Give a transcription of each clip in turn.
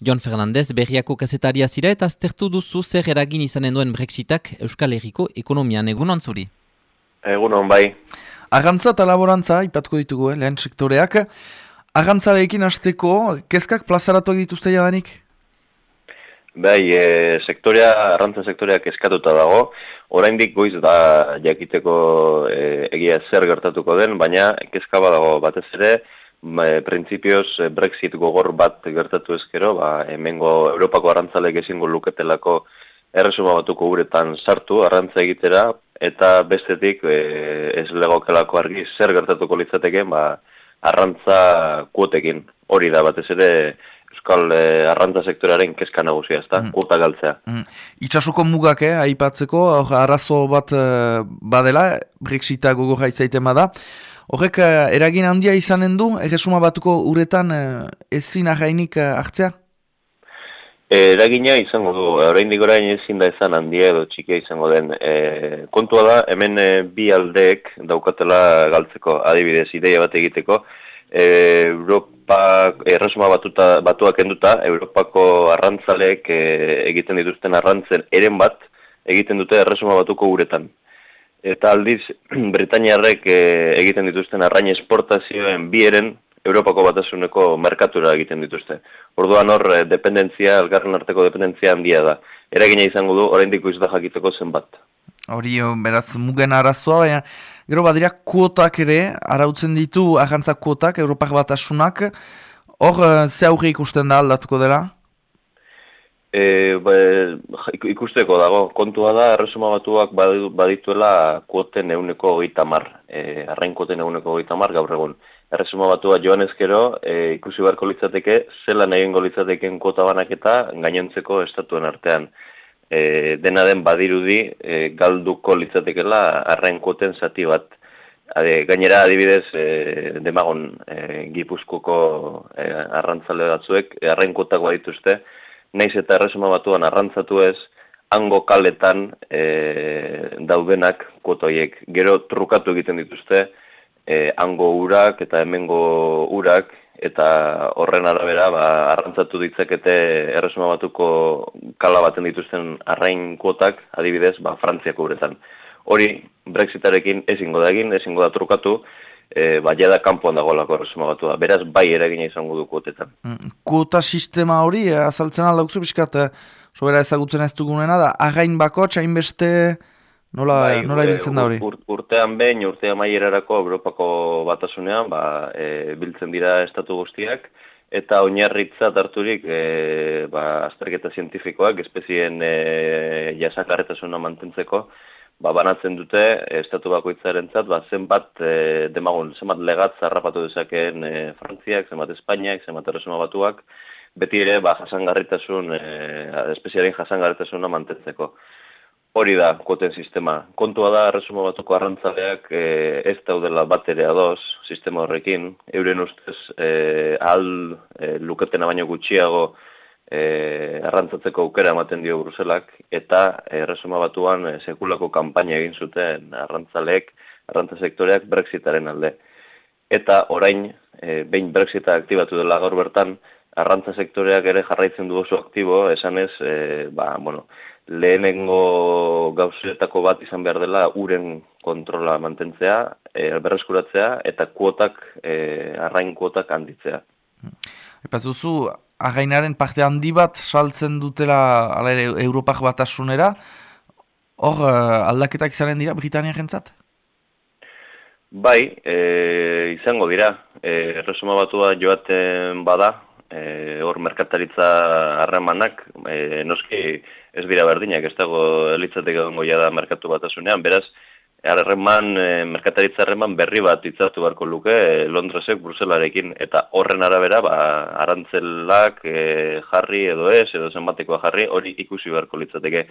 Jon Fernandez berriako kazetaria zira eta aztertu duzu zer eragin izanen duen Brexitak Euskal Herriko ekonomian egun ontzuri. Egun bai. Arrantza eta laborantza, ipatko ditugu, eh, lehen sektoreak. Arrantzarekin hasteko, kezkak plazaratuak dituzte jadanik? Bai, e, sektorea, arrantza sektoreak eskatuta dago, oraindik goiz da jakiteko e, egia zer gertatuko den, baina kezka dago batez ere, e, printzipioz e, Brexit gogor bat gertatu ezkero, ba, hemengo Europako arrantzalek ezingo luketelako erresuma batuko uretan sartu, arrantza egitera, eta bestetik e, ez legokelako argi zer gertatuko litzateke, ba, arrantza kuotekin hori da batez ere, Euskal eh, arrantza sektorearen kezka nagusia, ezta? Mm. Kuota galtzea. Mm. Itxasuko mugak, eh, aipatzeko, arazo bat eh, badela, Brexita gogo jaitzaiten bada. Horrek, eh, eragin handia izanen du, erresuma batuko uretan eh, ezin ahainik eh, hartzea? Eragina izango du, oraindik orain ezin da izan handia edo txikia izango den. E, kontua da, hemen e, bi aldeek daukatela galtzeko adibidez ideia bat egiteko, e, Europa erresuma batuta, batuak enduta, Europako arrantzalek e, egiten dituzten arrantzen eren bat, egiten dute erresuma batuko uretan. Eta aldiz, Britainiarrek e, egiten dituzten arrain esportazioen bi eren, Europako batasuneko merkatura egiten dituzte. Orduan hor, e, dependentzia, elgarren arteko dependentzia handia da. Eragina izango du, oraindik da jakiteko zenbat. Hori, beraz, mugen arazoa, baina gero badira kuotak ere, arautzen ditu ahantzak kuotak, Europak bat asunak, hor, eh, ze aurre ikusten da aldatuko dela? E, ba, ikusteko dago, kontua da, erresuma batuak badituela kuoten euneko goita mar, e, arrain kuoten euneko goita mar, gaur egun. Erresuma batua joan ezkero, e, ikusi beharko litzateke, zelan egingo litzateken kuota banaketa gainontzeko estatuen artean e, dena den badirudi e, galduko litzatekela arrainkoten zati bat. Ade, gainera adibidez e, demagon e, gipuzkoko e, arrantzale batzuek e, arrainkotak badituzte, naiz eta erresuma batuan arrantzatu ez, hango kaletan e, daudenak kotoiek. Gero trukatu egiten dituzte, e, hango urak eta hemengo urak eta horren arabera ba, arrantzatu ditzakete erresuma batuko kala baten dituzten arrain kuotak, adibidez, ba, Frantziako uretan. Hori, Brexitarekin ezingo da egin, ezingo da trukatu, e, ba, jada kanpoan dagoelako erresuma batu da. Beraz, bai eragina izango du kuotetan. Mm, kuota sistema hori, eh, azaltzen aldaukzu, biskat, eh, sobera ezagutzen ez dugunena da, again bako, txain beste... Nola, bai, nola ibiltzen da hori? urtean behin, urtean maierarako Europako batasunean, ba, e, biltzen dira estatu guztiak, eta oinarritza harturik e, ba, azterketa zientifikoak, espezien e, jasakarretasuna mantentzeko, ba, banatzen dute estatu bakoitzaren zat, ba, zenbat, e, demagun, zenbat legat zarrapatu dezakeen e, Frantziak, zenbat Espainiak, zenbat erresuma batuak, beti ere, ba, jasangarritasun, e, espeziaren jasangarritasuna mantentzeko. Hori da, koten sistema. Kontua da, resuma batuko arrantzaleak e, ez daudela bat ere adoz, sistema horrekin. Euren ustez, e, al e, luketena baino gutxiago e, arrantzatzeko aukera ematen dio Bruselak, eta e, resuma batuan e, sekulako kanpaina egin zuten arrantzaleek, arrantza sektoreak Brexitaren alde. Eta orain, e, behin Brexita aktibatu dela gaur bertan, arrantza sektoreak ere jarraitzen du oso aktibo, esanez, e, ba, bueno, lehenengo gauzetako bat izan behar dela uren kontrola mantentzea, e, berreskuratzea eta kuotak, e, arrain kuotak handitzea. Epaz duzu, arrainaren parte handi bat saltzen dutela ala ere, Europak bat asunera, hor uh, aldaketak izanen dira Britania jentzat? Bai, e, izango dira. E, Erresuma batua joaten bada, e, hor merkataritza harremanak, e, noski ez dira berdinak, ez dago elitzatek egongo da merkatu bat asunean, beraz, harreman, e, merkataritza harreman berri bat itzatu beharko luke e, Londresek Bruselarekin, eta horren arabera, ba, arantzelak e, jarri edo ez, edo zenbatekoa jarri, hori ikusi beharko litzateke.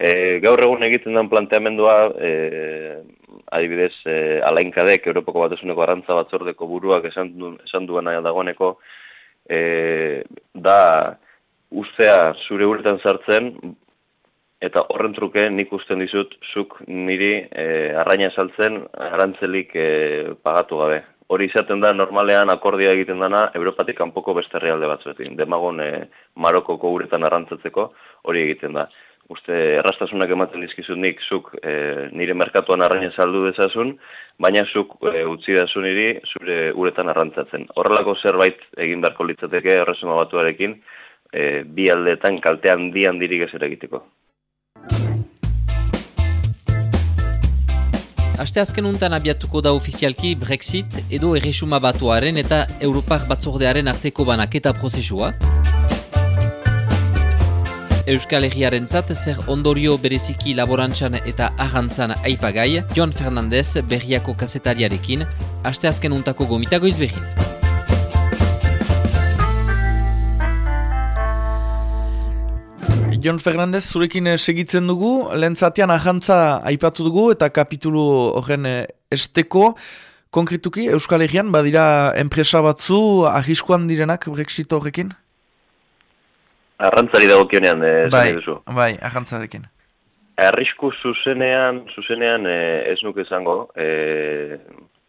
E, gaur egun egiten den planteamendua, e, adibidez, e, alainkadek, Europako Batasuneko arantza batzordeko buruak esan, du, esan duena dagoeneko, e, da ustea zure urtean sartzen, eta horren truke nik usten dizut zuk niri e, arraina saltzen arantzelik e, pagatu gabe. hori izaten da normalean akordia egiten dana Europatik kanpoko beste herrialde batzuekin. Demagon e, Marokoko uretan arrantzatzeko hori egiten da. Uste errastasunak ematen dizkizut nik zuk e, nire merkatuan arraina saldu dezazun, baina zuk e, utzi dazun niri zure uretan arrantzatzen. Horrelako zerbait egin beharko litzateke erresuma batuarekin e, bi aldeetan kaltean di handirik ez ere egiteko. Aste azken untan abiatuko da ofizialki Brexit edo erresuma batuaren eta Europar batzordearen arteko banaketa prozesua. Euskal Herriaren zat, zer ondorio bereziki laborantzan eta ahantzan aipagai, John Fernandez berriako kasetariarekin, aste azken untako gomitago izbehin. Jon Fernandez, zurekin eh, segitzen dugu, lehen zatean ahantza aipatu dugu eta kapitulu horren eh, esteko. Konkretuki, Euskal Herrian, badira enpresa batzu ahiskoan direnak Brexit horrekin? Arrantzari dago kionean, eh, bai, bai, ahantzarekin. Arrisku zuzenean, zuzenean ez nuke izango, e,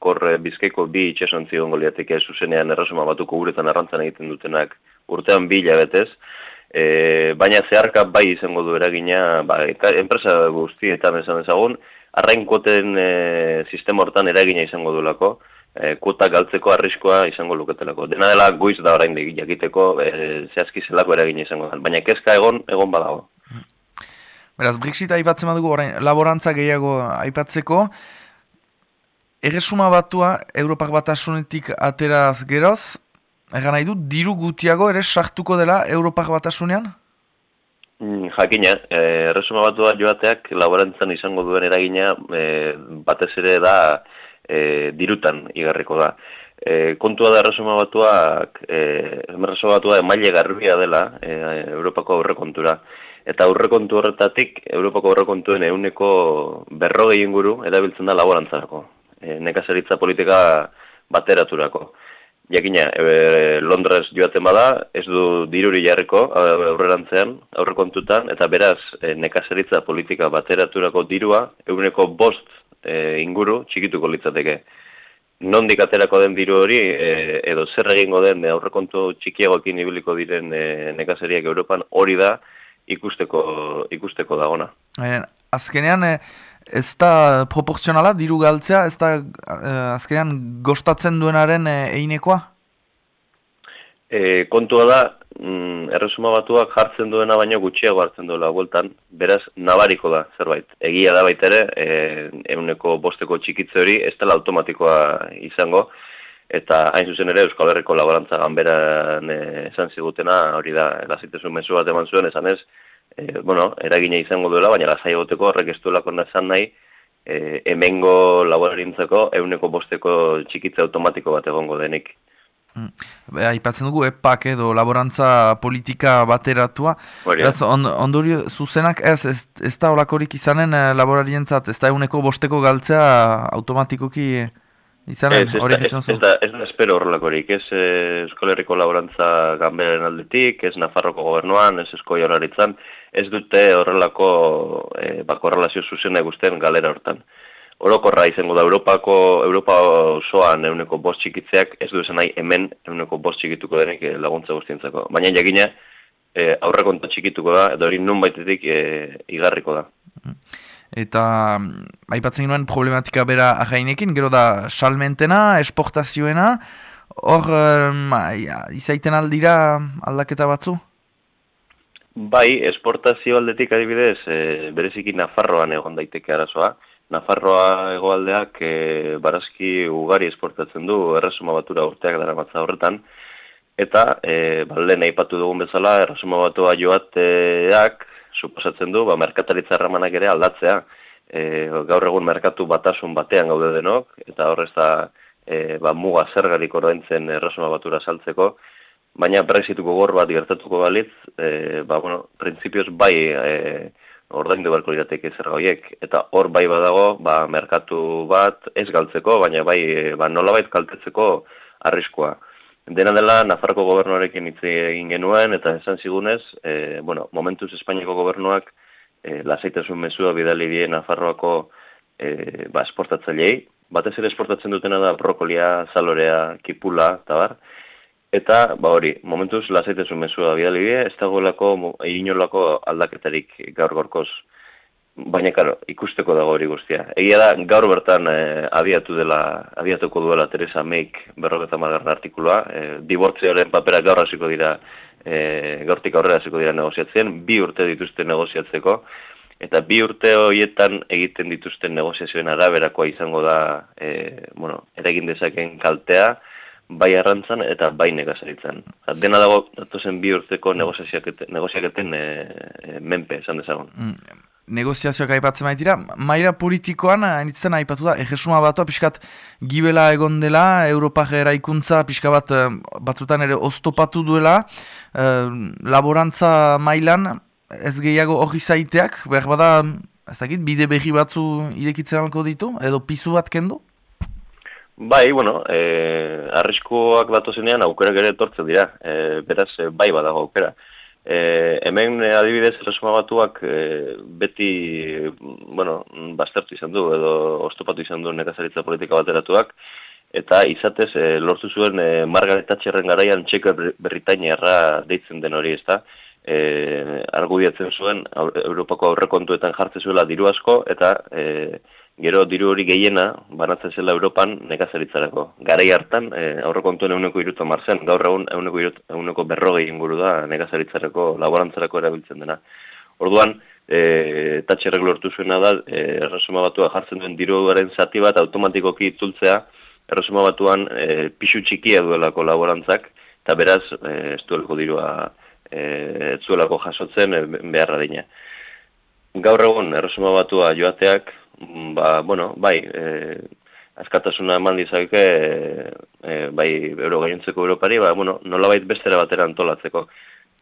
kor bizkaiko bi itxasontzi gongo liatek zuzenean errazuma batuko uretan arrantzan egiten dutenak urtean bi hilabetez, e, baina zeharka bai izango du eragina, ba, enpresa guzti eta esan ezagun, arrain koten e, sistema hortan eragina izango duelako, e, kuota galtzeko arriskoa izango luketelako. Dena dela goiz da orain jakiteko e, zehazki zelako eragina izango da. Baina kezka egon, egon badago. Beraz, Brexit aipatzen badugu orain, laborantza gehiago aipatzeko, Erresuma batua, Europak batasunetik ateraz geroz, Egan nahi du, diru gutiago ere sartuko dela Europak batasunean? Mm, jakina, eh, erresuma batu bat joateak laborantzan izango duen eragina eh, batez ere da eh, dirutan igarriko da. Eh, kontua da erresuma batuak, eh, erresuma batua emaile garbia dela eh, Europako aurrekontura. Eta aurrekontu horretatik, Europako aurrekontuen euneko berrogei inguru edabiltzen da laborantzarako. Eh, nekazaritza politika bateraturako. Jakina, e, Londres joaten bada, ez du diruri jarriko aurrerantzean, aurrekontutan, eta beraz, e, nekazaritza politika bateraturako dirua, eguneko bost e, inguru txikituko litzateke. Nondik aterako den diru hori, e, edo zer egingo den aurrekontu txikiagokin ibiliko diren e, nekazariak Europan, hori da ikusteko, ikusteko dagona. azkenean, e, ez da proporzionala diru galtzea, ez da uh, azkenean gostatzen duenaren uh, einekoa? E, kontua da, mm, erresuma batuak jartzen duena baino gutxiago hartzen duela bueltan, beraz nabariko da zerbait. Egia da baita ere, e, euneko bosteko txikitze hori ez dela automatikoa izango, eta hain zuzen ere Euskal Herriko laborantza ganberan esan zigutena, hori da, lazitezun mesu bat eman zuen, esan ez, e, bueno, eragina izango duela, baina lasai egoteko horrek ez duelako esan nahi, e, emengo laborarintzako euneko bosteko txikitza automatiko bat egongo denik. Mm. Aipatzen dugu, epak edo laborantza politika bateratua. Ez, on, ondorio zuzenak ez, ez, ez da horakorik izanen eh, laborarientzat, ez da euneko bosteko galtzea automatikoki izanen hori ez, ez, da, ez da espero horrelakorik, ez eh, Euskal laborantza ganberen aldetik, ez Nafarroko gobernuan, ez esko jaularitzan, ez dute horrelako e, bako relazio zuzena guztien galera hortan. Orokorra izango da Europako, Europa osoan euneko bost txikitzeak, ez du esan nahi hemen euneko bost txikituko denek eh, laguntza guztientzako. Baina jakina e, aurrekonta txikituko da, edo hori nun baitetik e, igarriko da. Eta aipatzen ginoen problematika bera ahainekin, gero da salmentena, esportazioena, hor um, izaiten aldira aldaketa batzu? Bai, esportazio aldetik adibidez, e, bereziki Nafarroan egon daiteke arazoa. Nafarroa egoaldeak e, barazki ugari esportatzen du, erresuma batura urteak dara matza horretan. Eta, e, balde nahi patu dugun bezala, erresuma batua joateak, suposatzen du, ba, merkataritza erramanak ere aldatzea. E, gaur egun merkatu batasun batean gaude denok, eta horrez da, e, ba, muga zergarik ordaintzen erresuma batura saltzeko baina brexituko gor bat gertatuko balitz, e, ba, bueno, prinsipioz bai e, ordaindu beharko lirateke zer gauiek, eta hor bai badago, ba, merkatu bat ez galtzeko, baina bai e, ba, nolabait kaltetzeko arriskoa. Dena dela, Nafarroko gobernuarekin hitz egin genuen, eta esan zigunez, e, bueno, momentuz Espainiako gobernuak e, lasaitasun mesua bidali die Nafarroako e, ba, esportatzailei, batez ere esportatzen dutena da brokolia, zalorea, kipula, eta bar. Eta, ba hori, momentuz lasaitezu mesua bidali bide, ez dagoelako, inolako aldaketarik gaur gorkoz. Baina, karo, ikusteko dago hori guztia. Egia da, gaur bertan eh, abiatu dela, abiatuko duela Teresa Meik berroketa magarra artikuloa. Eh, dibortzioaren papera gaur hasiko dira, eh, gaurtik aurrera hasiko dira negoziatzen, bi urte dituzte negoziatzeko. Eta bi urte horietan egiten dituzten negoziazioen araberakoa izango da, e, bueno, eragin dezaken kaltea, bai arrantzan eta bai negazaritzen. Dena dago, datozen bi urteko negoziaketen e, e, menpe, esan dezagon. Mm, negoziazioak aipatzen baitira, maira politikoan, hainitzen aipatu da, egesuma batua, pixkat gibela egon dela, Europa eraikuntza pixka bat batzutan ere oztopatu duela, laborantza mailan, ez gehiago hori zaiteak, behar bada, ez dakit, bide behi batzu irekitzen alko ditu, edo pizu bat kendu? Bai, bueno, e, arriskoak datozenean aukerak ere etortzen dira, e, beraz, e, bai badago aukera. E, hemen e, adibidez erresuma batuak e, beti, bueno, bastertu izan du, edo ostopatu izan du nekazaritza politika bateratuak, eta izatez e, lortu zuen e, Margaret Thatcherren garaian txeko berritainerra deitzen den hori, ezta? e, argudiatzen zuen Europako aurrekontuetan jartzen zuela diru asko eta e, gero diru hori gehiena banatzen zela Europan nekazaritzarako. Garai hartan e, aurrekontuen euneko irutu marzen, gaur egun euneko, irut, euneko berrogei inguru da nekazaritzarako, laborantzarako erabiltzen dena. Orduan, e, tatxerrek lortu zuena da, e, erresuma batua jartzen duen diruaren zati bat automatikoki itzultzea, erresuma batuan e, pixu txikia duelako laborantzak, eta beraz, e, ez duelko dirua e, zuelako jasotzen e, beharra dina. Gaur egun, erresuma batua joateak, ba, bueno, bai, e, askatasuna eman dizake, e, bai, euro gainontzeko Europari, ba, bueno, nolabait bestera batera antolatzeko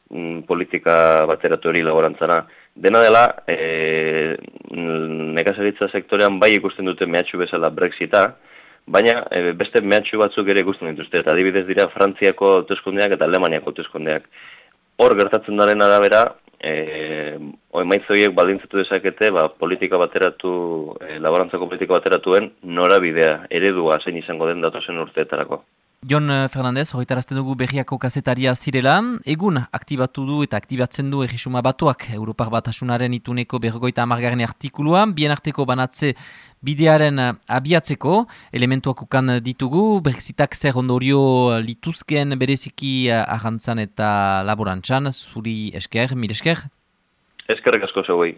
mm, politika bateratu hori laborantzana. Dena dela, e, nekazaritza sektorean bai ikusten dute mehatxu bezala Brexita, baina e, beste mehatxu batzuk ere ikusten dituzte, eta adibidez dira Frantziako hauteskundeak eta Alemaniako hauteskundeak hor gertatzen daren arabera, e, oemaitzoiek baldintzatu dezakete, ba, politika bateratu, e, laborantzako politika bateratuen norabidea, eredua zein izango den datosen urteetarako. Jon Fernandez, horretarazten dugu berriako kazetaria zirela, egun aktibatu du eta aktibatzen du egisuma batuak Europar Batasunaren ituneko berrogoita amargarren artikulua, bien arteko banatze bidearen eh, abiatzeko, elementuak ukan ditugu, Brexitak zer ondorio lituzken bereziki eh, ahantzan eta laborantzan, zuri esker, mire esker? Eskerrek asko zeuei.